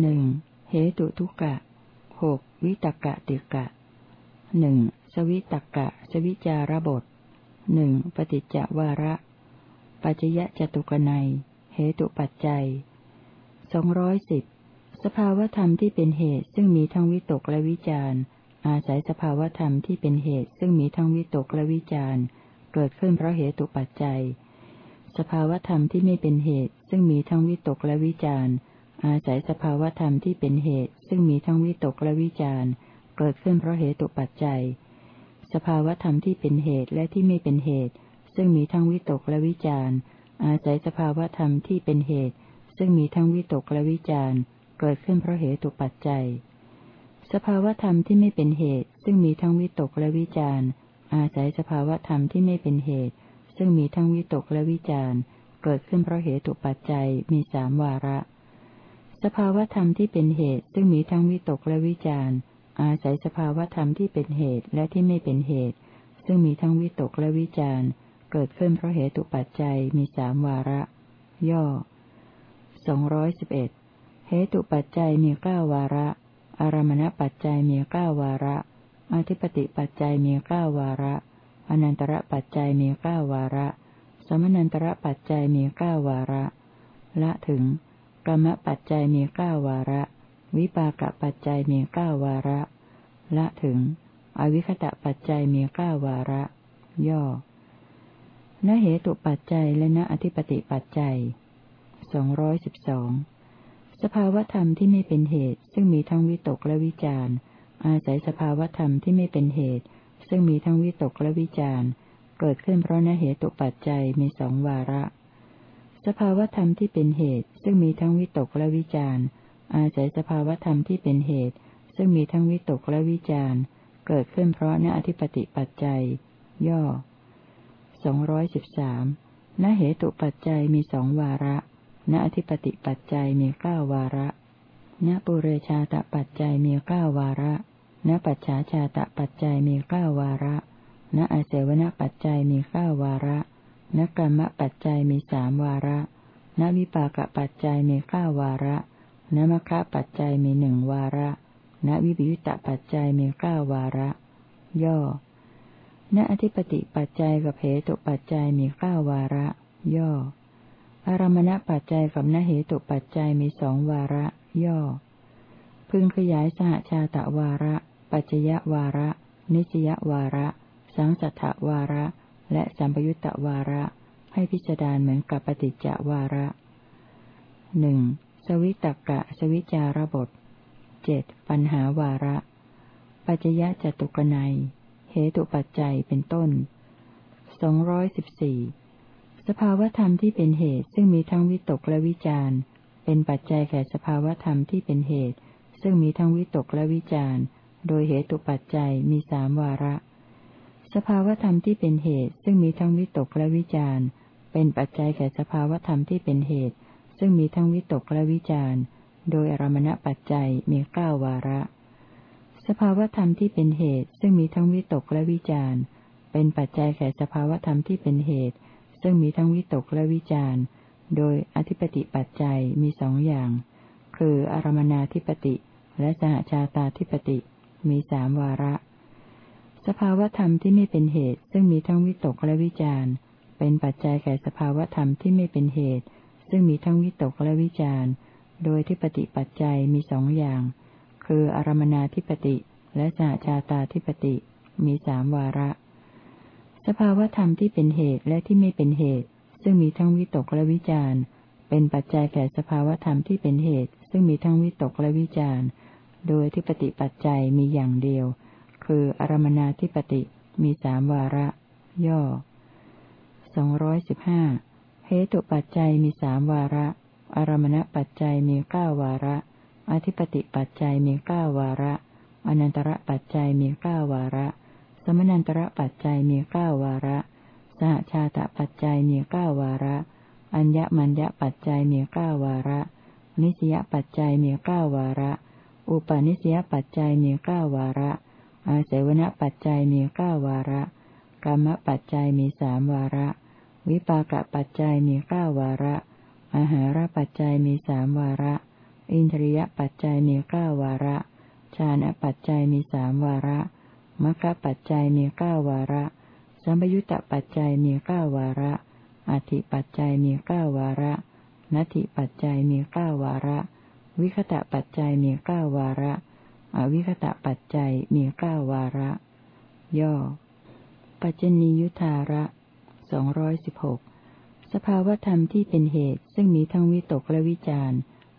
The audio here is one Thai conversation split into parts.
หนึ่งเหตุทุกะหกวิตกะติกะหนึ่งสวิตกะ สวิจารบทหนึ่งปฏิจจวาระ ปัจจยะจตุกนัยเหตุปัจจัยสองร้อยสิบสภาวธรรมที่เป็นเหตุซึ่งมีทั้งวิตกและวิจารอาศัยสภาวธรรมที่เป็นเหตุซึ่งมีทั้งวิตกและวิจารเกิดขึ้นเพราะเหตุปัจจัย สภาวธรรมที่ไม่เป็นเหตุซึ่งมีทั้งวิตกและวิจาร อาศัยสภาวธรรมที่เป็นเหตุ ซึ่งมีทั้งวิตกและวิจารเกิดขึ้นเพราะเหตุปัจจัย สภาวธรรมที่เป็นเหตุและที่ไม่เป็นเหตุ ซึ่งมีทั้งวิตกและวิจารอาศัยสภาวธรรมที่เป็นเหตุ ซึ่งมีทั้งวิตกและวิจารเกิดขึ้นเพราะเหตุปัจจัย สภาวธรรมที่ไม่เป็นเหตุ ซึ่งมีทั้งวิตกและวิจารอาศัยสภาวธรรมที่ไม่เป็นเหตุ ซึ่งมีทั้งวิตกและวิจารเกิดขึ้นเพราะเหตุปัจจัยมีสามวาระ สภาวธรรมที่เป็นเหตุซึ่งมีทั้งวิตกและวิจารอาศัยสภาวธรรมที่เป็นเหตุและที่ไม่เป็นเหตุ ซึ่งมีทั้งวิตกและวิจารเกิดขึ้นเพราะเหตุปัจจัยมีสามวาระ ย่อสองร้อยสิบเอ็ดเหตุปัจจัยมีเก้าวาระ อารมณปัจจัยมีเก้าวาระ อธิปติปัจจัยมีเก้าวาระ อนันตระปัจจัยมีเก้าวาระ สมนันตระปัจจัยมีเก้าวาระ ละถึง รรมปัจจัยมีเก้าวาระ วิปากปัจจัยมีเก้าวาระ ละถึง อวิคตะปัจจัยมีเก้าวาระ ย่อณเหตุปัจจัยและณอธิปติปัจจัยสองร้อยสิบสองสภาวธรรมที่ไม่เป็นเหตุ ซึ่งมีทั้งวิตกและวิจารณ์ อาศัยสภาวธรรมที่ไม่เป็นเหตุ ซึ่งมีทั้งวิตกและวิจารณ์ เกิดขึ้นเพราะณเหตุปัจจัยมีสองวาระ สภาวธรรมที่เป็นเหตุ ซึ่งมีทั้งวิตกและวิจารณ์ อาศัยสภาวธรรมที่เป็นเหตุ ซึ่งมีทั้งวิตกและวิจารณ์ เกิดขึ้นเพราะณอธิปติปัจจัย ย่อสองร้อยสิบสามณเหตุปัจจัยมีสองวาระ ณอธิปติปัจจัยมีเก้าวาระ ณปุเรชาตปัจจัยมีเก้าวาระ ณปัจฉาชาตปัจจัยมีเก้าวาระ ณอาเสวนปัจจัยมีเก้าวาระ นกรรมปัจจัยมีสามวาระนวิปากปัจจัยมีเก้าวาระนมคะปัจจัยมีหนึ่งวาระนวิปยุตตปัจจัยมีเก้าวาระ ย่อ ณอธิปติปัจจัยกับเหตุปัจจัยมีเก้าวาระ ย่อ อารมณปัจจัยกับนเหตุปัจจัยมีสองวาระ ย่อ พึงขยายสหชาตะวาระ ปัจจยวาระ นิจยวาระ สังสัทธวาระ และสัมปยุตตวาระ ให้พิจารณาเหมือนกับปฏิจจวาระหนึ่งสวิตกะสวิจารบทเจ็ดปัญหาวาระ ปัจจยะจตุกนัย เหตุปัจจัยเป็นต้นสองร้อยสิบสี่สภาวธรรมที่เป็นเหตุซึ่งมีทั้งวิตกและวิจารเป็นปัจจัยแก่สภาวธรรมที่เป็นเหตุ ซึ่งมีทั้งวิตกและวิจารโดยเหตุปัจจัยมีสามวาระ สภาวธรรมที่เป็นเหตุ ซึ่งมีทั้งวิตกและวิจารณ์ เป็นปัจจัยแก่สภาวธรรมที่เป็นเหตุ ซึ่งมีทั้งวิตกและวิจารณ์ โดยอารมณปัจจัยมีเก้าวาระ สภาวธรรมที่เป็นเหตุ ซึ่งมีทั้งวิตกและวิจารณ์ เป็นปัจจัยแก่สภาวธรรมที่เป็นเหตุ ซึ่งมีทั้งวิตกและวิจารณ์ โดยอธิปติปัจจัยมีสองอย่าง คืออารมนาธิปติ และสหชาตาธิปติ มีสามวาระ ภาวธรรมที่ไม่เป็นเหตุ ซึ่งมีทั้งวิตกและวิจารณ์เป็นปัจจัยแก่สภาวธรรมที่ไม่เป็นเหตุ ซึ่งมีทั้งวิตกและวิจารณ์โดยที่ปฏิปัจจัยมีสองอย่าง คืออารมนาธิปติและสหชาตาธิปติมีสามวาระ สภาวธรรมที่เป็นเหตุและที่ไม่เป็นเหตุ ซึ่งมีทั้งวิตกและวิจารณ์เป็นปัจจัยแก่สภาวธรรมที่เป็นเหตุ ซึ่งมีทั้งวิตกและวิจารณ์โดยที่ปฏิปัจจัยมีอย่างเดียว คืออารมนาธิปติมีสามวาระ ย่อสองร้อยสิบห้าเหตุปัจจัยมีสามวาระ อารมณปัจจัยมีเก้าวาระ อธิปติปัจจัยมีเก้าวาระ อนันตระปัจจัยมีเก้าวาระ สมนันตระปัจจัยมีเก้าวาระ สหชาตปัจจัยมีเก้าวาระ อัญญมัญญปัจจัยมีเก้าวาระ นิสยปัจจัยมีเก้าวาระ อุปนิสยปัจจัยมีเก้าวาระ อาศัยวณปัจจัยมีเก้าวาระกรรมปัจจัยมีสามวาระ วิปากปัจจัยมีเก้าวาระอาหารปัจจัยมีสามวาระ อินทรียปัจจัยมีเก้าวาระฌานปัจจัยมีสามวาระมรรคปัจจัยมีเก้าวาระ สัมยุตตปัจจัยมีเก้าวาระอธิปัจจัยมีเก้าวาระนัตถิปัจจัยมีเก้าวาระ วิคตะปัจจัยมีเก้าวาระ อวิคตะปัจจัยมีเก้าวาระ ย่อ ปัจจนียุทธาระสองร้อยสิบหกสภาวธรรมที่เป็นเหตุซึ่งมีทั้งวิตกและวิจาร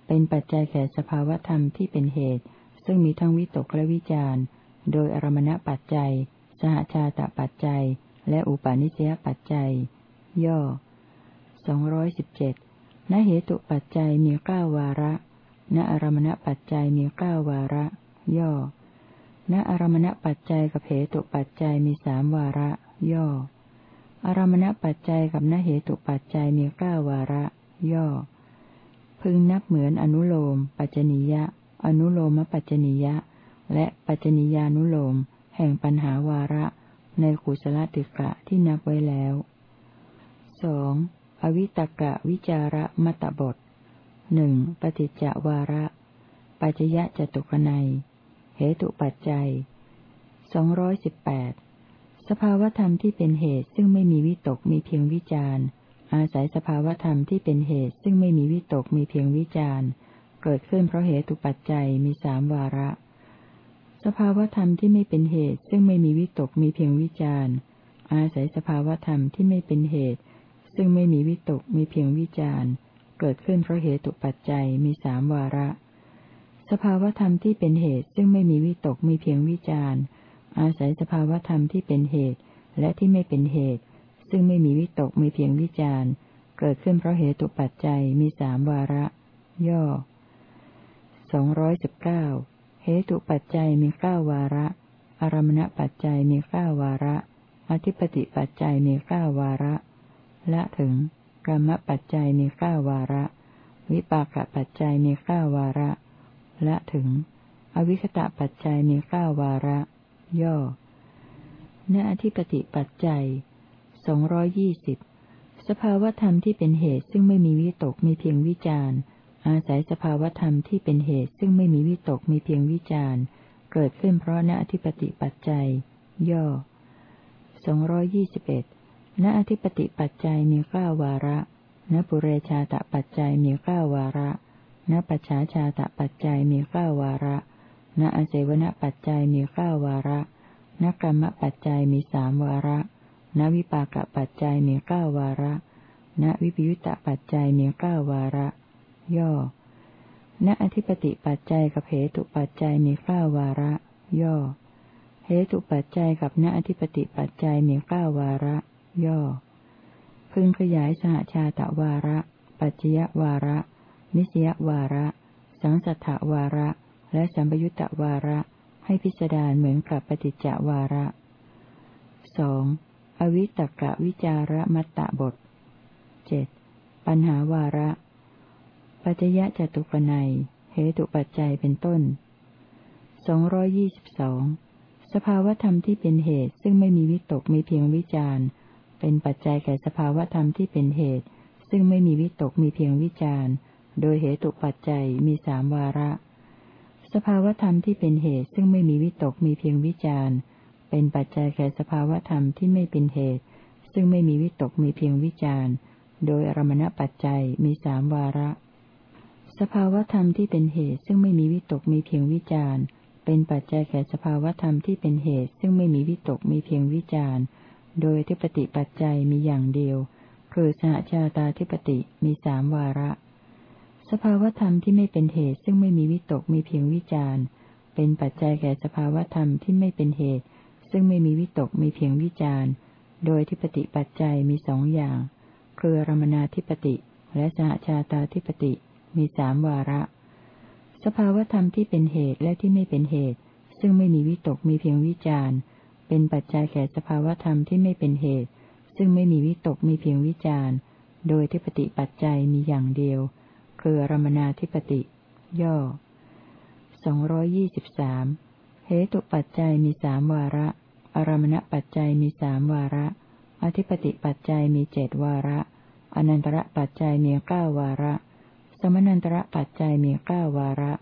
เป็นปัจจัยแก่สภาวธรรมที่เป็นเหตุ ซึ่งมีทั้งวิตกและวิจารโดยอารมณปัจจัย สหชาตปัจจัย และอุปาณิสยปัจจัย ย่อสองร้อยสิบเจ็ดณเหตุปัจจัยมีเก้าวาระ ณอารมณปัจจัยมีเก้าวาระ ย่อ ณอารมณปัจจัยกับเหตุปัจจัยมีสามวาระ ย่อ อารมณปัจจัยกับณเหตุปัจจัยมีเก้าวาระ ย่อ พึงนับเหมือนอนุโลม ปัจจนิยะ อนุโลมปัจจนิยะ และปัจจนิยานุโลม แห่งปัญหาวาระ ในกุศลติกะที่นับไว้แล้วสองอวิตกะวิจาระมัตตบทหนึ่งปฏิจจวาระ ปัจยะจตุกนัย ตุปัจจัยสองร้อยสิบแปดสภาวธรรมที่เป็นเหตุซึ่งไม่มีวิตกมีเพียงวิจารอาศัยสภาวธรรมที่เป็นเหตุซึ่งไม่มีวิตกมีเพียงวิจารเกิดขึ้นเพราะเหตุปัจจัยมีสามวาระ สภาวธรรมที่ไม่เป็นเหตุซึ่งไม่มีวิตกมีเพียงวิจารอาศัยสภาวธรรมที่ไม่เป็นเหตุ ซึ่งไม่มีวิตกมีเพียงวิจารเกิดขึ้นเพราะเหตุปัจจัยมีสามวาระ สภาวธรรมที่เป็นเหตุซึ่งไม่มีวิตกมีเพียงวิจารอาศัยสภาวธรรมที่เป็นเหตุ และที่ไม่เป็นเหตุ ซึ่งไม่มีวิตกมีเพียงวิจารเกิดขึ้นเพราะเหตุปัจจัยมีสามวาระ ย่อสองร้อยสิบเก้าเหตุปัจจัยมีเก้าวาระ อารมณปัจจัยมีเก้าวาระ อธิปติปัจจัยมีเก้าวาระ ละถึงกรรมปัจจัยมีเก้าวาระ วิปากปัจจัยมีเก้าวาระ ละถึง อวิคตะปัจจัยมีเก้าวาระ ย่อณอธิปติปัจจัยสองร้อยี่สิบสภาวธรรมที่เป็นเหตุซึ่งไม่มีวิตกมีเพียงวิจารอาศัยสภาวธรรมที่เป็นเหตุซึ่งไม่มีวิตกมีเพียงวิจารเกิดขึ้นเพราะณอธิปติปัจจัย ย่อสองร้อยี่สิบเอ็ดณอธิปติปัจจัยมีเก้าวาระณปุเรชาตปัจจัยมีเก้าวาระ ณปัจฉาชาตปัจจัยมีเก้าวาระ ณอเจวณปัจจัยมีเก้าวาระ ณกรรมปัจจัยมีสามวาระ ณวิปากปัจจัยมีเก้าวาระ ณวิปยุตตปัจจัยมีเก้าวาระ ย่อ ณอธิปติปัจจัยกับเหตุปัจจัยมีเก้าวาระ ย่อ เหตุปัจจัยกับณอธิปติปัจจัยมีเก้าวาระ ย่อ พึงขยายสหชาตวาระ ปัจจยวาระ นิสยวาระ สังสัทธวาระ และสัมปยุตตวาระ ให้พิสดารเหมือนกับปฏิจจวาระสองอวิตกะวิจาระมัตตบทเจ็ดปัญหาวาระ ปัจยะจตุกนัยเหตุปัจจัยเป็นต้นสองร้อยี่สิบสองสภาวธรรมที่เป็นเหตุซึ่งไม่มีวิตกมีเพียงวิจารณ์ เป็นปัจจัยแก่สภาวธรรมที่เป็นเหตุ ซึ่งไม่มีวิตกมีเพียงวิจารณ์ โดยเหตุปัจจัยมีสามวาระ สภาวธรรมที่เป็นเหตุซึ่งไม่มีวิตกมีเพียงวิจารณ์ เป็นปัจจัยแก่สภาวธรรมที่ไม่เป็นเหตุ ซึ่งไม่มีวิตกมีเพียงวิจารณ์ โดยอรมณปัจจัยมีสามวาระ สภาวธรรมที่เป็นเหตุซึ่งไม่มีวิตกมีเพียงวิจารณ์ เป็นปัจจัยแก่สภาวธรรมที่เป็นเหตุ ซึ่งไม่มีวิตกมีเพียงวิจารณ์ โดยทิปติปัจจัยมีอย่างเดียวคือสหชาตาทิปติมีสามวาระ สภาวธรรมที่ไม่เป็นเหตุซึ่งไม่มีวิตกมีเพียงวิจารณ์เป็นปัจจัยแก่สภาวธรรมที่ไม่เป็นเหตุ ซึ่งไม่มีวิตกมีเพียงวิจารณ์โดยทิปติปัจจัยมีสองอย่าง คือรมนาทิปติ และสหชาตาทิปติมีสามวาระ สภาวธรรมที่เป็นเหตุและที่ไม่เป็นเหตุ ซึ่งไม่มีวิตกมีเพียงวิจารณ์เป็นปัจจัยแก่สภาวธรรมที่ไม่เป็นเหตุ ซึ่งไม่มีวิตกมีเพียงวิจารณ์โดยทิปติปัจจัยมีอย่างเดียว คืออรมนาทิปติ ย่อสองร้อยี่สิบสามเหตุปัจจัยมีสามวาระ อารมณปัจจัยมีสามวาระ อธิปติปัจจัยมีเจดวาระ อนันตระปัจจัยมีเก้าวาระสสมนันตระปัจจัยมีเก้าวาระ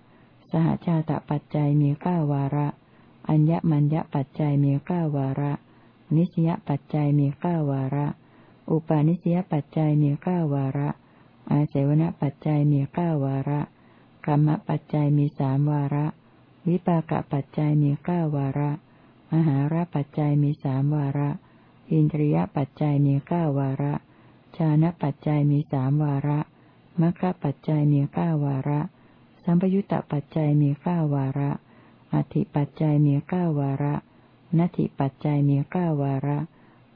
สหชาตปัจจัยมีเก้าวาระ อัญญมัญญปัจจัยมีเก้าวาระ นิสยปัจจัยมีเก้าวาระ อุปาณิสยปัจจัยมีเก้าวาระ อาเสวนปัจจัยมีเก้าวาระกรรมปัจจัยมีสามวาระ วิปากปัจจัยมีเก้าวาระ มหาราปัจจัยมีสามวาระ อินทรียปัจจัยมีเก้าวาระ ชานะปัจจัยมีสามวาระมรรคปัจจัยมีเก้าวาระ สัมปยุตตปัจจัยมีเก้าวาระ อธิปัจจัยมีเก้าวาระนัตถิปัจจัยมีเก้าวาระ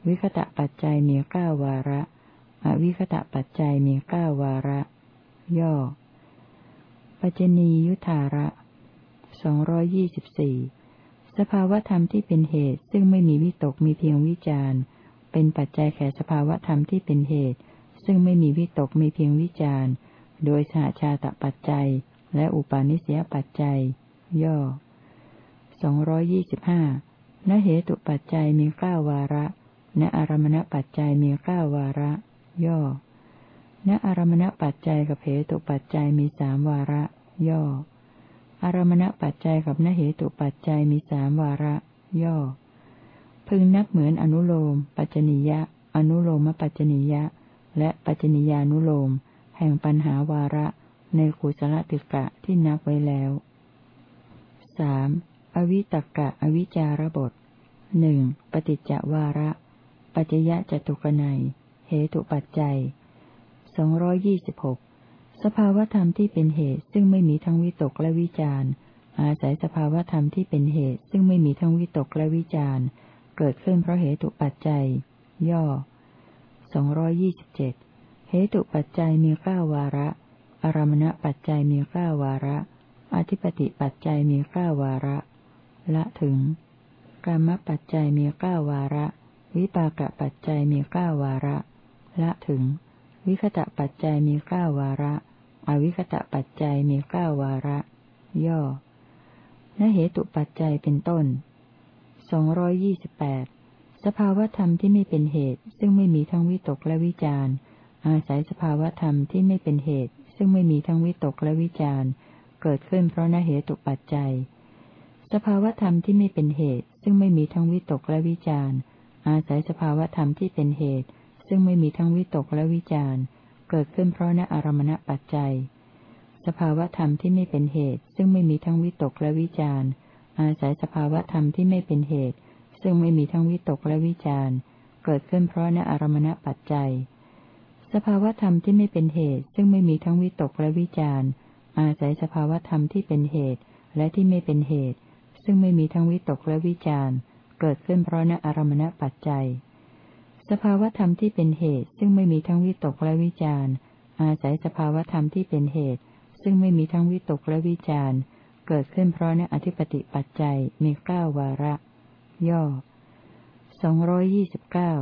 วิคตะปัจจัยมีเก้าวาระ อวิคตะปัจจัยมีเก้าวาระ ย่อ ปัจจนียุทธาระสองร้อยยี่สิบสี่สภาวธรรมที่เป็นเหตุ ซึ่งไม่มีวิตกมีเพียงวิจารเป็นปัจจัยแก่สภาวธรรมที่เป็นเหตุ ซึ่งไม่มีวิตกมีเพียงวิจารโดยสหชาตปัจจัย และอุปาณิสยปัจจัย ย่อสองร้อยยี่สิบห้านเหตุปัจจัยมีเก้าวาระณอารมณปัจจัยมีเก้าวาระ ย่อ ณอารมณปัจจัยกับเหตุปัจจัยมีสามวาระ ย่อ อารมณปัจจัยกับนเหตุปัจจัยมีสามวาระ ย่อ พึงนับเหมือนอนุโลม ปัจจนิยะ อนุโลมปัจจนิยะ และปัจจนิยานุโลม แห่งปัญหาวาระ ในกุศลติกะที่นับไว้แล้วสามอวิตกะอวิจารบทหนึ่งปฏิจจวาระ ปัจยะจตุกนัย ตุปัจจัยสองร้อยยี่สิบหกสภาวธรรมที่เป็นเหตุซึ่งไม่มีทั้งวิตกและวิจารอาศัยสภาวธรรมที่เป็นเหตุ ซึ่งไม่มีทั้งวิตกและวิจารเกิดขึ้นเพราะเหตุปัจจัย ย่อสองร้อยี่สิบเจ็ดเหตุปัจจัยมีเก้าวาระ อารมณปัจจัยมีเก้าวาระ อธิปติปัจจัยมีเก้าวาระ ละถึงกรรมปัจจัยมีเก้าวาระ วิปากปัจจัยมีเก้าวาระ ละถึง วิคตะปัจจัยมีเก้าวาระ อวิคตะปัจจัยมีเก้าวาระ ย่อณเหตุปัจจัยเป็นต้นสองร้อยยี่สิบแปดสภาวธรรมที่ไม่เป็นเหตุ ซึ่งไม่มีทั้งวิตกและวิจารอาศัยสภาวธรรมที่ไม่เป็นเหตุ ซึ่งไม่มีทั้งวิตกและวิจารเกิดขึ้นเพราะนเหตุปัจจัย สภาวธรรมที่ไม่เป็นเหตุ ซึ่งไม่มีทั้งวิตกและวิจารอาศัยสภาวธรรมที่เป็นเหตุ ซึ่งไม่มีทั้งวิตกและวิจารเกิดขึ้นเพราะนอารมณปัจจัย สภาวธรรมที่ไม่เป็นเหตุ ซึ่งไม่มีทั้งวิตกและวิจารอาศัยสภาวธรรมที่ไม่เป็นเหตุ ซึ่งไม่มีทั้งวิตกและวิจารเกิดขึ้นเพราะนอารมณปัจจัย สภาวธรรมที่ไม่เป็นเหตุ ซึ่งไม่มีทั้งวิตกและวิจารอาศัยสภาวธรรมที่เป็นเหตุ และที่ไม่เป็นเหตุ ซึ่งไม่มีทั้งวิตกและวิจารเกิดขึ้นเพราะนอารมณปัจจัย สภาวธรรมที่เป็นเหตุ ซึ่งไม่มีทั้งวิตกและวิจารอาศัยสภาวธรรมที่เป็นเหตุ ซึ่งไม่มีทั้งวิตกและวิจารเกิดขึ้นเพราะในอธิปติปัจจัยมีเก้าวาระ ย่อสองร้อยยี่สิบเก้า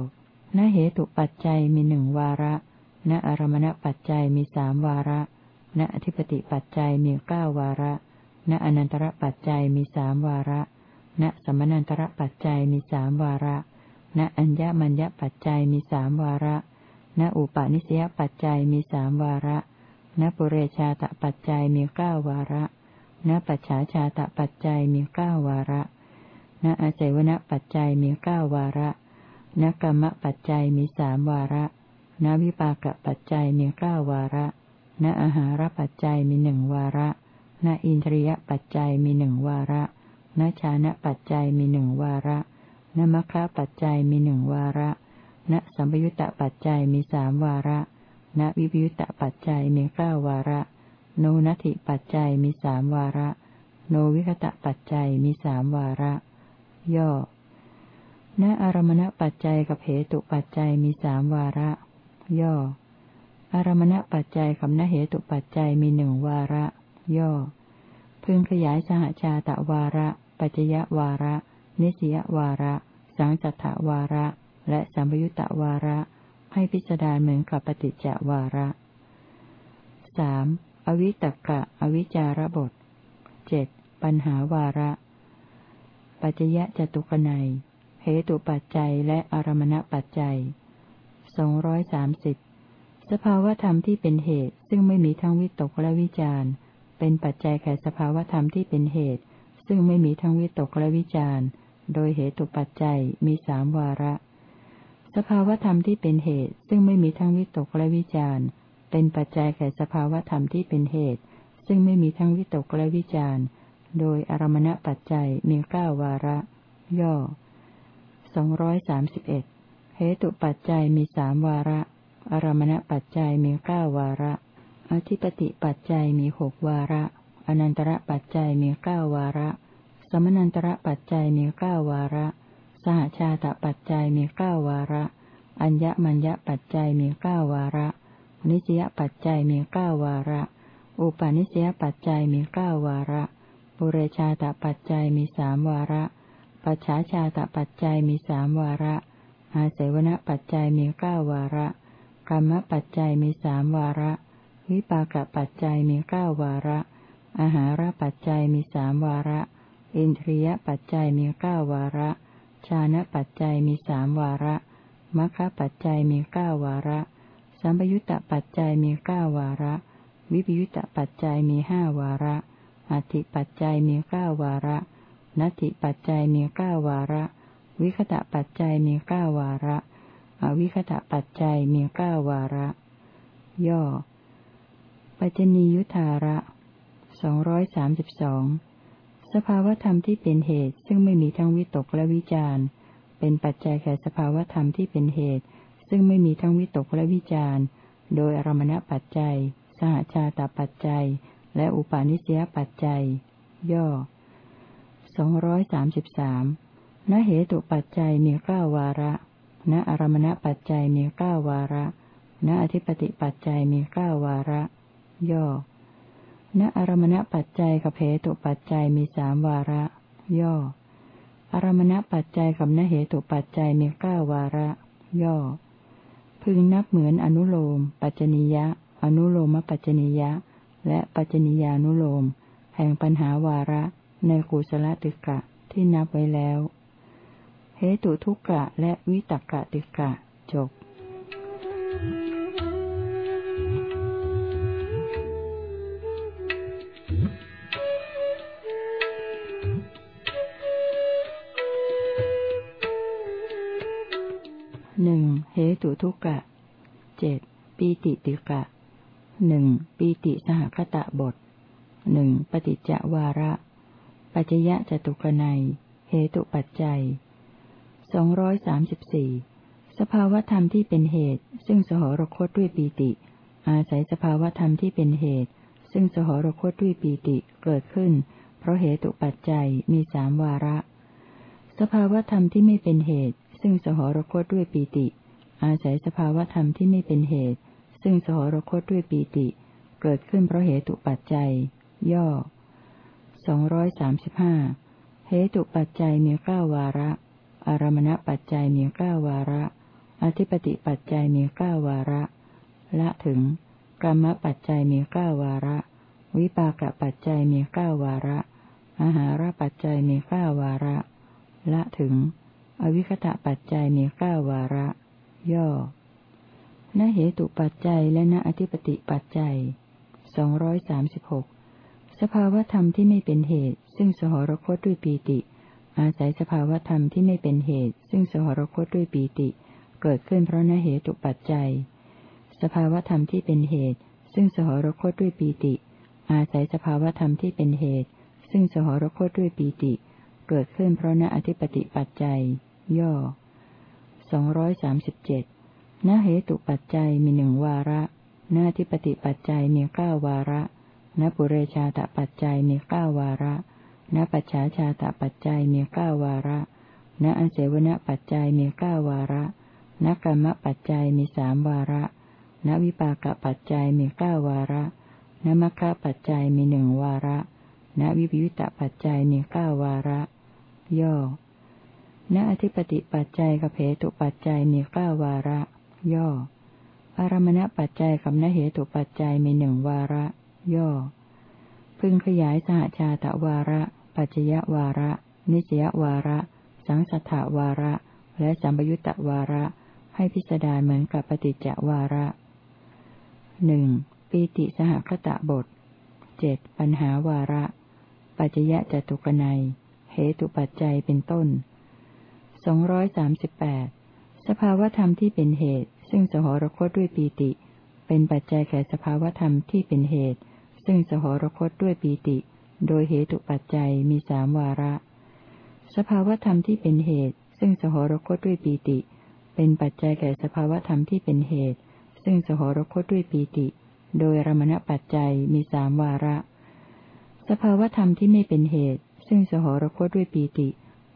ณเหตุปัจจัยมีหนึ่งวาระณอารมณปัจจัยมีสามวาระ ณอธิปติปัจจัยมีเก้าวาระ ณอนันตระปัจจัยมีสามวาระ ณสมนันตระปัจจัยมีสามวาระ ณ อัญญมัญญปัจจัยมีสามวาระ ณอุปาณิสยปัจจัยมีสามวาระ ณปุเรชาตปัจจัยมีเก้าวาระ ณปัจฉาชาตปัจจัยมีเก้าวาระ ณอาศัยวณปัจจัยมีเก้าวาระ ณกรรมปัจจัยมีสามวาระ ณวิปากปัจจัยมีเก้าวาระ ณอาหารปัจจัยมีหนึ่งวาระ ณอินทรียปัจจัยมีหนึ่งวาระณชานะปัจจัยมีหนึ่งวาระ นมัคคะปัจจัยมีหนึ่งวาระ ณสัมปยุตตปัจจัยมีสามวาระ ณวิปยุตตปัจจัยมีเก้าวาระ โนนัตถิปัจจัยมีสามวาระ โนวิคตะปัจจัยมีสามวาระ ย่อ ณอารมณปัจจัยกับเหตุปัจจัยมีสามวาระ ย่อ อารมณปัจจัยกับนเหตุปัจจัยมีหนึ่งวาระ ย่อ พึงขยายสหชาตะวาระ ปัจจยวาระ นิสยวาระ สังจัตถวาระ และสัมยุตตวาระ ให้พิจารณาเหมือนกับปฏิจจวาระสามอวิตกะ อวิจารบทเจ็ดปัญหาวาระ ปัจยะจตุกนัยเหตุปัจจัยและอารมณปัจจัยสองร้อยสามสิบสภาวธรรมที่เป็นเหตุ ซึ่งไม่มีทั้งวิตกและวิจารเป็นปัจจัยแก่สภาวธรรมที่เป็นเหตุ ซึ่งไม่มีทั้งวิตกและวิจาร โดยเหตุปัจจัยมีสามวาระ สภาวธรรมที่เป็นเหตุ ซึ่งไม่มีทั้งวิตกและวิจารเป็นปัจจัยแก่สภาวธรรมที่เป็นเหตุ ซึ่งไม่มีทั้งวิตกและวิจารโดยอารมณปัจจัยมีเก้าวาระ ย่อสองร้อยสามสิบเอ็ดเหตุปัจจัยมีสามวาระ อารมณปัจจัยมีเก้าวาระ อธิปติปัจจัยมีหกวาระ อนันตระปัจจัยมีเก้าวาระ สมนันตระปัจจัยมีเก้าวาระ สหชาตปัจจัยมีเก้าวาระ อัญญมัญญปัจจัยมีเก้าวาระ นิสยปัจจัยมีเก้าวาระ อุปาณิสยปัจจัยมีเก้าวาระ ปุเรชาตปัจจัยมีสามวาระ ปัจฉาชาตปัจจัยมีสามวาระ อาเสวนปัจจัยมีเก้าวาระกรรมปัจจัยมีสามวาระ วิปากปัจจัยมีเก้าวาระ อาหารปัจจัยมีสามวาระ อินทรียปัจจัยมีเก้าวาระ ชานะปัจจัยมีสามวาระมัคคปัจจัยมีเก้าวาระ สัมปยุตตปัจจัยมีเก้าวาระ วิปยุตตปัจจัยมีห้าวาระ อธิปัจจัยมีเก้าวาระนัตถิปัจจัยมีเก้าวาระ วิคตะปัจจัยมีเก้าวาระ อวิคตะปัจจัยมีเก้าวาระ ย่อ ปัจจนียุทธาระสองร้อยสามสิบสอง สภาวธรรมที่เป็นเหตุ ซึ่งไม่มีทั้งวิตกและวิจารณ์ เป็นปัจจัยแก่สภาวธรรมที่เป็นเหตุ ซึ่งไม่มีทั้งวิตกและวิจารณ์ โดยอรมณปัจจัย สหชาตปัจจัย และอุปาณิสยปัจจัย ย่อสองร้อยสามสิบสามณเหตุปัจจัยมีเก้าวาระ ณอารมณปัจจัยมีเก้าวาระ ณอธิปติปัจจัยมีเก้าวาระ ย่อ ณอารมณปัจจัยกับเหตุปัจจัยมีสามวาระ ย่อ อารมณปัจจัยกับณเหตุปัจจัยมีเก้าวาระ ย่อ พึงนับเหมือนอนุโลม ปัจจนิยะ อนุโลมปัจจนิยะ และปัจจนิยานุโลม แห่งปัญหาวาระในกุศลติกะที่นับไว้แล้ว เหตุทุกกะและวิตกะติกะจบ ติติกะหนึ่งปีติสหคตะบทหนึ่งปฏิจจวาระ ปัจจยะจตุกนัยเหตุปัจจัยสองร้อยสามสิบสี่สภาวธรรมที่เป็นเหตุ ซึ่งสหรคตด้วยปีติ อาศัยสภาวธรรมที่เป็นเหตุ ซึ่งสหรคตด้วยปีติเกิดขึ้น เพราะเหตุปัจจัยมีสามวาระ สภาวธรรมที่ไม่เป็นเหตุ ซึ่งสหรคตด้วยปีติ อาศัยสภาวธรรมที่ไม่เป็นเหตุ ซึ่งสหรคตด้วยปีติ เกิดขึ้นเพราะเหตุปัจจัย ย่อสองร้อยสามสิบห้าเหตุปัจจัยมีเก้าวาระ อารมณปัจจัยมีเก้าวาระ อธิปติปัจจัยมีเก้าวาระ ละถึง กรรมปัจจัยมีเก้าวาระ วิปากปัจจัยมีเก้าวาระอาหารปัจจัยมีเก้าวาระ ละถึง อวิคตะปัจจัยมีเก้าวาระ ย่อ ณเหตุปัจจัยและณอธิปติปัจจัยสองร้อยสามสิบหกสภาวธรรมที่ไม่เป็นเหตุ ซึ่งสหรคตด้วยปีติ อาศัยสภาวธรรมที่ไม่เป็นเหตุ ซึ่งสหรคตด้วยปีติ เกิดขึ้นเพราะณเหตุปัจจัย สภาวธรรมที่เป็นเหตุ ซึ่งสหรคตด้วยปีติ อาศัยสภาวธรรมที่เป็นเหตุ ซึ่งสหรคตด้วยปีติ เกิดขึ้นเพราะณอธิปติปัจจัย ย่อสองร้อยสามสิบเจ็ด ณเหตุปัจจัยมีหนึ่งวาระณทิปติปัจจัยมีเก้าวาระณปุเรชาตปัจจัยมีเก้าวาระณปัจฉาชาตปัจจัยมีเก้าวาระณอันเสวนปัจจัยมีเก้าวาระณกรรมปัจจัยมีสามวาระณวิปากปัจจัยมีเก้าวาระณมัคคะปัจจัยมีหนึ่งวาระณวิปยุตตปัจจัยมีเก้าวาระ ย่อณอธิปติปัจจัยกับเหตุปัจจัยมีเก้าวาระ ย่อ อารมณปัจจัยกับนเหตุปัจจัยมีหนึ่งวาระ ย่อ พึงขยายสหชาตวาระ ปัจจยวาระ นิสยวาระ สังสัทธวาระ และสัมยุตตวาระ ให้พิสดารเหมือนกับปฏิจจวาระหนึ่งปีติสหคตะบทเจ็ดปัญหาวาระ ปัจจยะจตุกนัยเหตุปัจจัยเป็นต้นสองร้อยสามสิบแปด สภาวธรรมที่เป็นเหตุ ซึ่งสหรคตด้วยปีติ เป็นปัจจัยแก่สภาวธรรมที่เป็นเหตุ ซึ่งสหรคตด้วยปีติ โดยเหตุปัจจัยมีสามวาระ สภาวธรรมที่เป็นเหตุ ซึ่งสหรคตด้วยปีติ เป็นปัจจัยแก่สภาวธรรมที่เป็นเหตุ ซึ่งสหรคตด้วยปีติ โดยรมณปัจจัยมีสามวาระ สภาวธรรมที่ไม่เป็นเหตุ ซึ่งสหรคตด้วยปีติ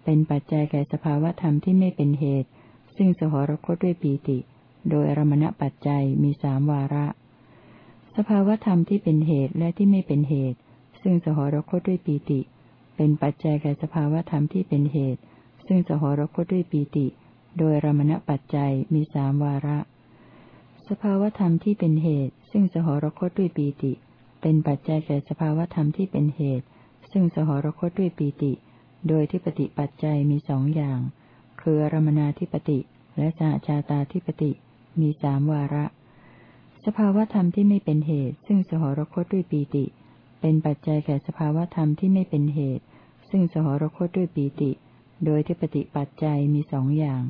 เป็นปัจจัยแก่สภาวธรรมที่ไม่เป็นเหตุ ซึ่งสหรคตด้วยปีติ โดยอรมณปัจจัยมีสามวาระ สภาวธรรมที่เป็นเหตุและที่ไม่เป็นเหตุ ซึ่งสหรคตด้วยปีติ เป็นปัจจัยแก่สภาวธรรมที่เป็นเหตุ ซึ่งสหรคตด้วยปีติ โดยรมณปัจจัยมีสามวาระ สภาวธรรมที่เป็นเหตุ ซึ่งสหรคตด้วยปีติ เป็นปัจจัยแก่สภาวธรรมที่เป็นเหตุ ซึ่งสหรคตด้วยปีติ โดยที่ปฏิปัจจัยมีสองอย่าง คืออรมนาธิปติ และสหชาตาธิปติ มีสามวาระ สภาวธรรมที่ไม่เป็นเหตุ ซึ่งสหรคตด้วยปีติ เป็นปัจจัยแก่สภาวธรรมที่ไม่เป็นเหตุ ซึ่งสหรคตด้วยปีติ โดยที่ปฏิปัจจัยมีสองอย่าง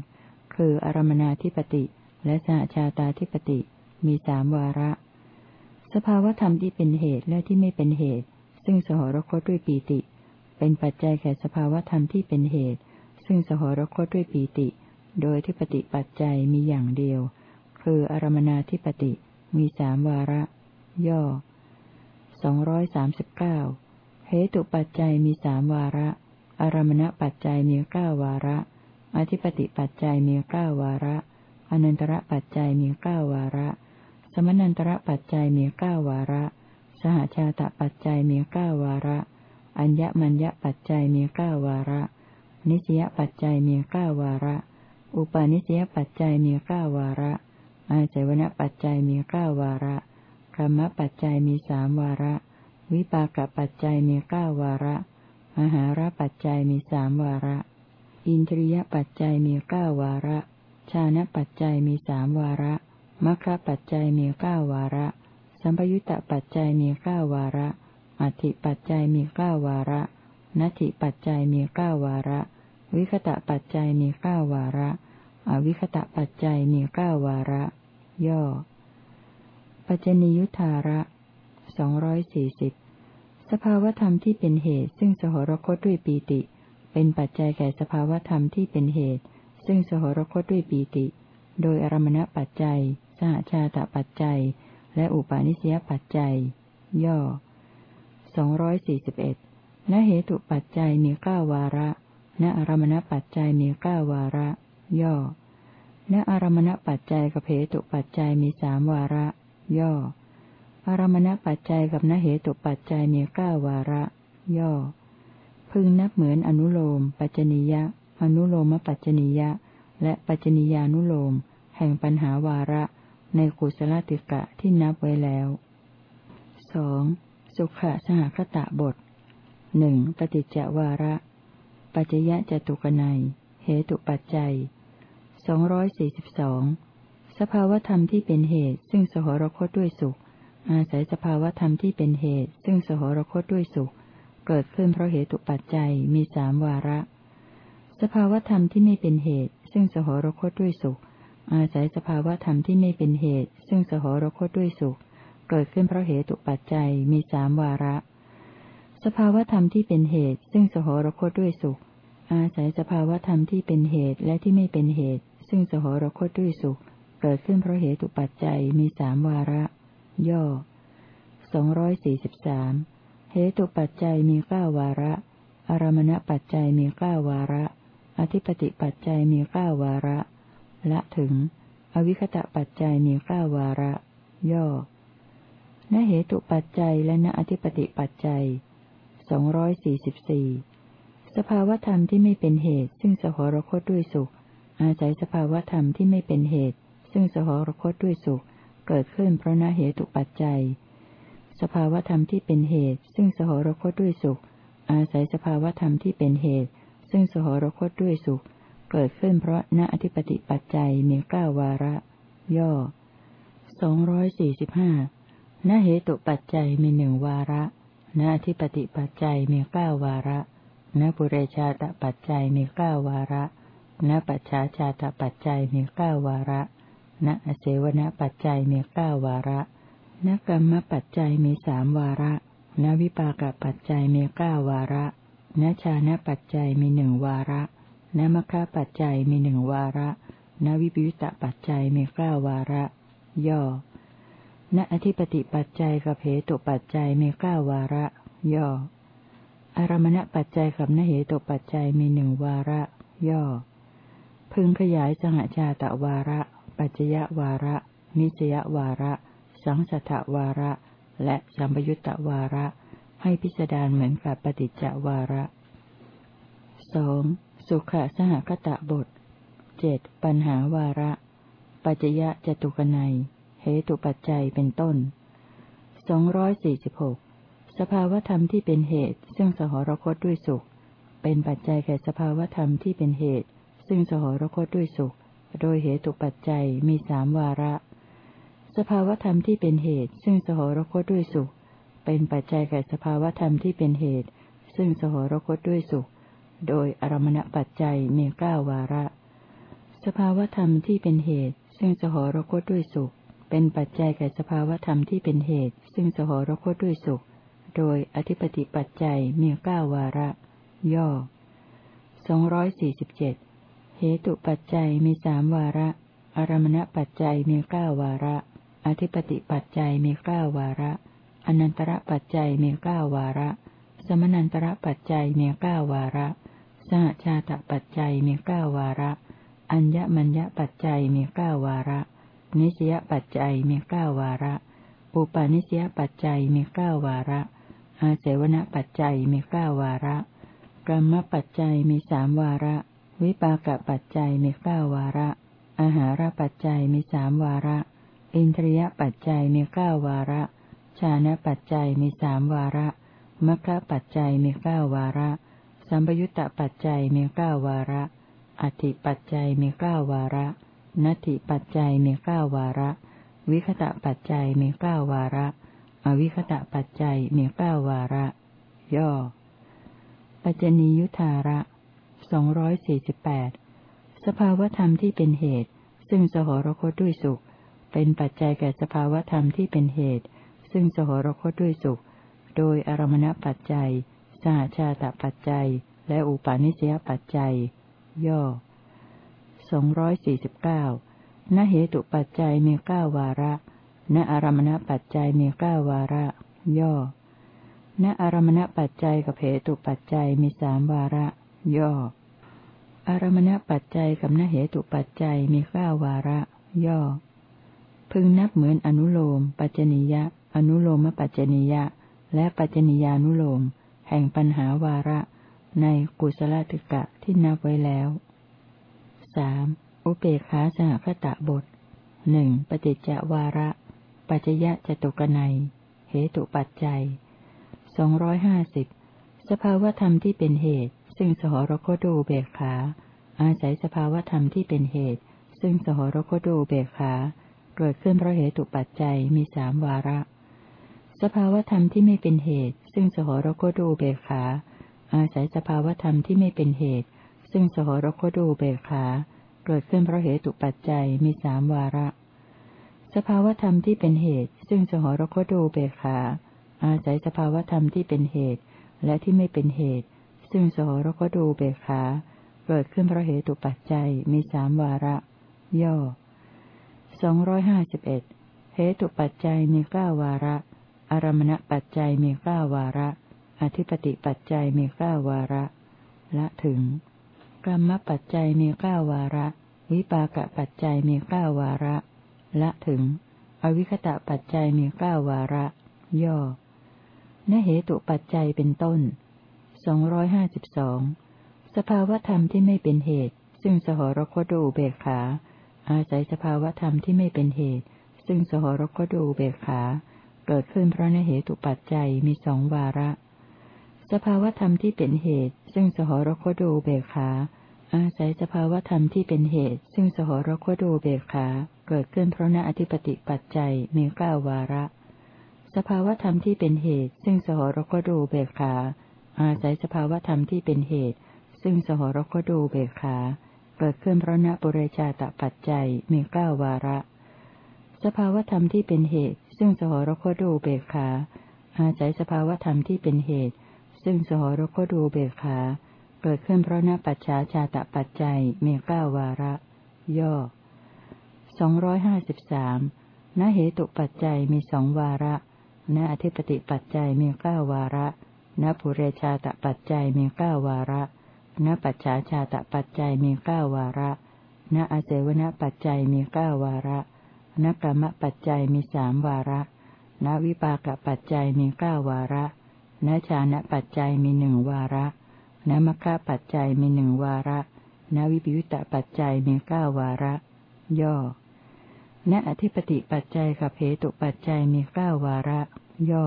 คืออรมนาธิปติ และสหชาตาธิปติ มีสามวาระ สภาวธรรมที่เป็นเหตุและที่ไม่เป็นเหตุ ซึ่งสหรคตด้วยปีติ เป็นปัจจัยแก่สภาวธรรมที่เป็นเหตุ ซึ่งสหรคตด้วยปีติ โดยที่ปฏิปัจจัยมีอย่างเดียว คืออารมนาธิปติมีสามวาระ ย่อสองร้อยสามสิบเก้าเหตุปัจจัยมีสามวาระ อารมณปัจจัยมีเก้าวาระ อธิปติปัจจัยมีเก้าวาระ อนันตระปัจจัยมีเก้าวาระ สมนันตระปัจจัยมีเก้าวาระ สหชาตปัจจัยมีเก้าวาระ อัญญมัญญปัจจัยมีเก้าวาระ นิสยปัจจัยมีเก้าวาระ อุปาณิสยปัจจัยมีเก้าวาระ อาศัยวณปัจจัยมีเก้าวาระกรรมปัจจัยมีสามวาระ วิปากปัจจัยมีเก้าวาระ มหาราปัจจัยมีสามวาระ อินทรียปัจจัยมีเก้าวาระ ชานะปัจจัยมีสามวาระมัคคะปัจจัยมีเก้าวาระ สัมปยุตตปัจจัยมีเก้าวาระ อธิปัจจัยมีเก้าวาระนัตถิปัจจัยมีเก้าวาระ วิคตะปัจจัยมีเก้าวาระ อวิคตะปัจจัยมีเก้าวาระ ย่อ ปัจจนิยุทธาระสองร้อยสี่สิบสภาวธรรมที่เป็นเหตุ ซึ่งสหรคตด้วยปีติ เป็นปัจจัยแก่สภาวธรรมที่เป็นเหตุ ซึ่งสหรคตด้วยปีติ โดยอารมณปัจจัย สหชาตปัจจัย และอุปาณิสยปัจจัย ย่อสองร้อยสี่สิบเอ็ดณเหตุปัจจัยมีเก้าวาระ ณอารมณปัจจัยมีเก้าวาระ ย่อ ณอารมณปัจจัยกับเหตุปัจจัยมีสามวาระ ย่อ อารมณปัจจัยกับนเหตุปัจจัยมีเก้าวาระ ย่อ พึงนับเหมือนอนุโลม ปัจจนิยะ อนุโลมปัจจนิยะ และปัจจนิยานุโลม แห่งปัญหาวาระ ในกุศลติกะที่นับไว้แล้วสองสุขะสหคตะบทหนึ่งปฏิจจวาระ ปัจจยะจตุกนัย เหตุปัจจัยสองร้อยสี่สิบสองสภาวธรรมที่เป็นเหตุ ซึ่งสหรคตด้วยสุข อาศัยสภาวธรรมที่เป็นเหตุ ซึ่งสหรคตด้วยสุข เกิดขึ้นเพราะเหตุปัจจัยมีสามวาระ สภาวธรรมที่ไม่เป็นเหตุ ซึ่งสหรคตด้วยสุข อาศัยสภาวธรรมที่ไม่เป็นเหตุ ซึ่งสหรคตด้วยสุข เกิดขึ้นเพราะเหตุปัจจัยมีสามวาระ สภาวธรรมที่เป็นเหตุ ซึ่งสหรคตด้วยสุข อาศัยสภาวธรรมที่เป็นเหตุและที่ไม่เป็นเหตุ ซึ่งสหรคตด้วยสุข เกิดขึ้นเพราะเหตุปัจจัยมีสามวาระ ย่อสองร้อยสี่สิบสามเหตุปัจจัยมีเก้าวาระ อารมณปัจจัยมีเก้าวาระ อธิปติปัจจัยมีเก้าวาระ ละถึง อวิคตะปัจจัยมีเก้าวาระ ย่อณเหตุปัจจัยและณอธิปติปัจจัย สองร้อยสี่สิบสี่สภาวธรรมที่ไม่เป็นเหตุ ซึ่งสหรคตด้วยสุข อาศัยสภาวธรรมที่ไม่เป็นเหตุ ซึ่งสหรคตด้วยสุข เกิดขึ้นเพราะนาเหตุปัจจัย สภาวธรรมที่เป็นเหตุ ซึ่งสหรคตด้วยสุข อาศัยสภาวธรรมที่เป็นเหตุ ซึ่งสหรคตด้วยสุข เกิดขึ้นเพราะณอธิปติปัจจัยมีเก้าวาระ ย่อสองร้อยสี่สิบห้าณเหตุปัจจัยมีหนึ่งวาระ ณทิปติปัจจัยมีเก้าวาระณปุเรชาตปัจจัยมีเก้าวาระณปัจฉาชาตปัจจัยมีเก้าวาระณอเสวนปัจจัยมีเก้าวาระณกรรมปัจจัยมีสามวาระณวิปากปัจจัยมีเก้าวาระณชานะปัจจัยมีหนึ่งวาระณมคคปัจจัยมีหนึ่งวาระณวิปยุตตปัจจัยมีเก้าวาระ ย่อ ณอธิปติปัจจัยกับเหตุปัจจัยมีเก้าวาระ ย่อ อารมณปัจจัยกับนเหตุปัจจัยมีหนึ่งวาระ ย่อ พึงขยายสหชาตะวาระ ปัจจยวาระนิจยวาระ สังสัทธวาระ และสัมปยุตตวาระ ให้พิจารณาเหมือนกับปฏิจจวาระสองสุขสหคตะบทเจ็ดปัญหาวาระ ปัจจยะจตุกนัย เหตุปัจจัยเป็นต้นสองร้อยสี่สิบหกสภาวธรรมที่เป็นเหตุ ซึ่งสหรคตด้วยสุข เป็นปัจจัยแก่สภาวธรรมที่เป็นเหตุ ซึ่งสหรคตด้วยสุข โดยเหตุปัจจัยมีสามวาระ สภาวธรรมที่เป็นเหตุ ซึ่งสหรคตด้วยสุข เป็นปัจจัยแก่สภาวธรรมที่เป็นเหตุ ซึ่งสหรคตด้วยสุข โดยอารมณปัจจัยมีเก้าวาระ สภาวธรรมที่เป็นเหตุ ซึ่งสหรคตด้วยสุข เป็นปัจจัยแก่สภาวธรรมที่เป็นเหตุ ซึ่งสหรคตด้วยสุข โดยอธิปติปัจจัยมีเก้าวาระ ย่อสองร้อยสี่สิบเจ็ดเหตุปัจจัยมีสามวาระ อารมณปัจจัยมีเก้าวาระ อธิปติปัจจัยมีเก้าวาระ อนันตระปัจจัยมีเก้าวาระ สมนันตระปัจจัยมีเก้าวาระ สหชาตปัจจัยมีเก้าวาระ อัญญมัญญปัจจัยมีเก้าวาระ นิสยปัจจัยมีเก้าวาระ อุปาณิสยปัจจัยมีเก้าวาระ อาเสวนปัจจัยมีเก้าวาระ กรรมปัจจัยมีสามวาระ วิปากปัจจัยมีเก้าวาระ อาหารปัจจัยมีสามวาระ อินทรียปัจจัยมีเก้าวาระ ชานะปัจจัยมีสามวาระมัคคปัจจัยมีเก้าวาระ สัมปยุตตปัจจัยมีเก้าวาระ อธิปัจจัยมีเก้าวาระ นัตถิปัจจัยมีเก้าวาระ วิคตะปัจจัยมีเก้าวาระ อวิคตะปัจจัยมีเก้าวาระ ย่อ ปัจจนียุทธาระสองร้อยสี่สิบแปดสภาวธรรมที่เป็นเหตุ ซึ่งสหรคตด้วยสุข เป็นปัจจัยแก่สภาวธรรมที่เป็นเหตุ ซึ่งสหรคตด้วยสุข โดยอารมณปัจจัย สหชาตปัจจัย และอุปาณิสยปัจจัย ย่อ สองร้อยสี่สิบเก้าณเหตุปัจจัยมีเก้าวาระ ณอารมณปัจจัยมีเก้าวาระ ย่อ ณอารมณปัจจัยกับเหตุปัจจัยมีสามวาระ ย่อ อารมณปัจจัยกับณเหตุปัจจัยมีเก้าวาระ ย่อ พึงนับเหมือนอนุโลม ปัจจนิยะ อนุโลมปัจจนิยะ และปัจจนิยานุโลม แห่งปัญหาวาระ ในกุศลติกะที่นับไว้แล้ว สามอุเบกขาสหคตะบทหนึ่งปฏิจจวาระ ปัจจยะจตุกนัยเหตุปัจจัยสองร้อยห้าสิบสภาวธรรมที่เป็นเหตุ ซึ่งสหรคดูเบกขา อาศัยสภาวธรรมที่เป็นเหตุ ซึ่งสหรคดูเบกขา เกิดขึ้นเพราะเหตุปัจจัยมีสามวาระ สภาวธรรมที่ไม่เป็นเหตุ ซึ่งสหรคดูเบกขา อาศัยสภาวธรรมที่ไม่เป็นเหตุ ซึ่งสหรคดูเบขา เกิดขึ้นเพราะเหตุปัจจัยมีสามวาระ สภาวธรรมที่เป็นเหตุ ซึ่งสหรคดูเบขา อาศัยสภาวธรรมที่เป็นเหตุ และที่ไม่เป็นเหตุ ซึ่งสหรคดูเบขา เกิดขึ้นเพราะเหตุปัจจัยมีสามวาระ ย่อสองร้อยห้าสิบเอ็ดเหตุปัจจัยมีเก้าวาระ อารมณปัจจัยมีเก้าวาระ อธิปติปัจจัยมีเก้าวาระ ละถึง กรรมปัจจัยมีเก้าวาระ วิปากปัจจัยมีเก้าวาระ ละถึง อวิคตะปัจจัยมีเก้าวาระ ย่อนเหตุปัจจัยเป็นต้นสองร้อยห้าสิบสองสภาวธรรมที่ไม่เป็นเหตุ ซึ่งสหรคดูเบกขา อาศัยสภาวธรรมที่ไม่เป็นเหตุ ซึ่งสหรคดูเบกขา เกิดขึ้นเพราะนเหตุปัจจัยมีสองวาระ สภาวธรรมที่เป็นเหตุ ซึ่งสหรคดูเบกขา อาศัยสภาวธรรมที่เป็นเหตุ ซึ่งสหรคตดูเบกขา เกิดขึ้นเพราะนอธิปติปัจจัยมีเก้าวาระ สภาวธรรมที่เป็นเหตุ ซึ่งสหรคตดูเบกขา อาศัยสภาวธรรมที่เป็นเหตุ ซึ่งสหรคตดูเบกขา เกิดขึ้นเพราะนปุเรชาตปัจจัยมีเก้าวาระ สภาวธรรมที่เป็นเหตุ ซึ่งสหรคตดูเบกขา อาศัยสภาวธรรมที่เป็นเหตุ ซึ่งสหรคตดูเบกขา เกิดขึ้นเพราะนปัจฉาชาตะปัจจัยมีเก้าวาระ ย่อสองร้อยห้าสิบสามณเหตุปัจจัยมีสองวาระณอธิปติปัจจัยมีเก้าวาระณปุเรชาตะปัจจัยมีเก้าวาระณปัจฉาชาตะปัจจัยมีเก้าวาระณอาเสวนปัจจัยมีเก้าวาระณกรรมปัจจัยมีสามวาระณวิปากปัจจัยมีเก้าวาระณชานะปัจจัยมีหนึ่งวาระ นมคาปัจจัยมีหนึ่งวาระนวิปยุตตปัจจัยมีเก้าวาระ ย่อ ณอธิปติปัจจัยกับเหตุปัจจัยมีเก้าวาระ ย่อ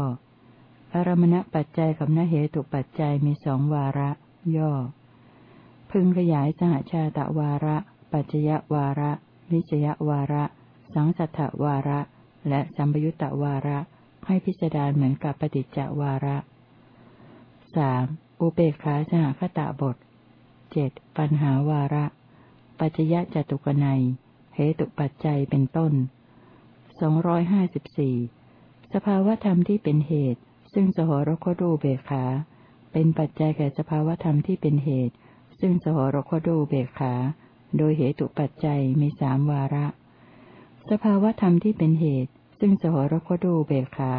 อารมณปัจจัยกับนเหตุปัจจัยมีสองวาระ ย่อ พึงขยายสหชาตะวาระ ปัจจยวาระ นิจยวาระ สังสัทธวาระ และสัมปยุตตวาระ ให้พิจารณาเหมือนกับปฏิจจวาระสาม อุเบกขาสหคตะบทเจ็ดปัญหาวาระ ปัจยะจตุกนัยเหตุปัจจัยเป็นต้นสองร้อยห้าสิบสี่สภาวธรรมที่เป็นเหตุ ซึ่งสหรคดูเบกขา เป็นปัจจัยแก่สภาวธรรมที่เป็นเหตุ ซึ่งสหรคดูเบกขา โดยเหตุปัจจัยมีสามวาระ สภาวธรรมที่เป็นเหตุ ซึ่งสหรคดูเบกขา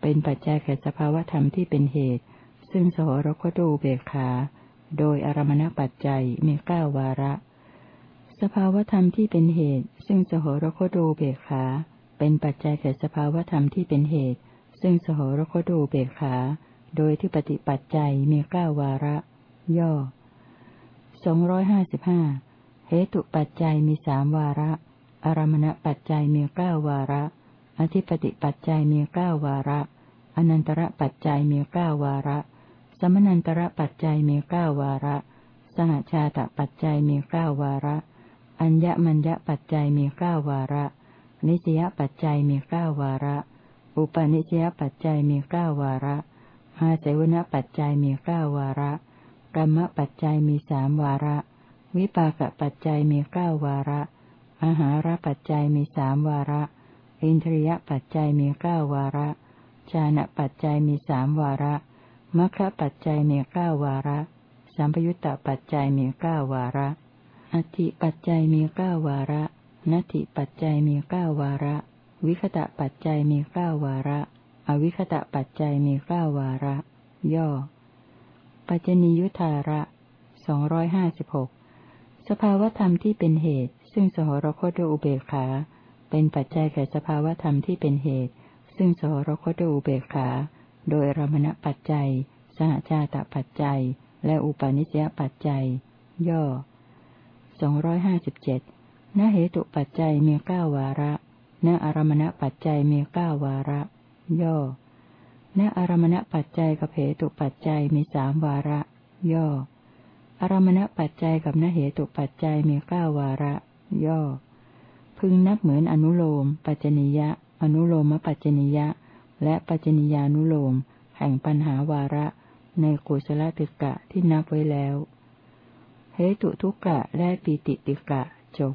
เป็นปัจจัยแก่สภาวธรรมที่เป็นเหตุ ซึ่งสหรคตูเบกขา โดยอารมณปัจจัยมีเก้าวาระ สภาวธรรมที่เป็นเหตุ ซึ่งสหรคตูเบกขา เป็นปัจจัยแก่สภาวธรรมที่เป็นเหตุ ซึ่งสหรคตูเบกขา โดยที่ปฏิปัจจัยมีเก้าวาระ ย่อสองร้อยห้าสิบห้าเหตุปัจจัยมีสามวาระ อารมณปัจจัยมีเก้าวาระ อธิปติปัจจัยมีเก้าวาระ อนันตระปัจจัยมีเก้าวาระ สมนันตระปัจจัยมีเก้าวาระ สหชาตปัจจัยมีเก้าวาระ อัญญมัญญปัจจัยมีเก้าวาระ นิสยปัจจัยมีเก้าวาระ อุปนิสยปัจจัยมีเก้าวาระอาเสวนปัจจัยมีเก้าวาระกรรมปัจจัยมีสามวาระ วิปากปัจจัยมีเก้าวาระอาหารปัจจัยมีสามวาระ อินทรียปัจจัยมีเก้าวาระ ชานะปัจจัยมีสามวาระ มัคคปัจจัยมีเก้าวาระ สัมปยุตตปัจจัยมีเก้าวาระ อธิปัจจัยมีเก้าวาระนัตถิปัจจัยมีเก้าวาระ วิคตะปัจจัยมีเก้าวาระ อวิคตะปัจจัยมีเก้าวาระ ย่อ ปัจจนิยุทธาระสองร้อยห้าสิบหกสภาวธรรมที่เป็นเหตุ ซึ่งสหรคตอุเบกขา เป็นปัจจัยแก่สภาวธรรมที่เป็นเหตุ ซึ่งสหรคตอุเบกขา โดยรมณปัจจัย สหชาตปัจจัย และอุปาณิสยปัจจัย ย่อสองร้อยห้าสิบเจ็ดณเหตุปัจจัยมีเก้าวาระณอารมณปัจจัยมีเก้าวาระ ย่อณอารมณปัจจัยกับเหตุปัจจัยมีสามวาระ ย่อ อารมณปัจจัยกับนเหตุปัจจัยมีเก้าวาระ ย่อ พึงนับเหมือนอนุโลม ปัจจนิยะ อนุโลมปัจจนิยะ และปัจจนิยานุโลม แห่งปัญหาวาระ ในกุศลติกะที่นับไว้แล้ว เหตุทุกกะและปีติติกะจบ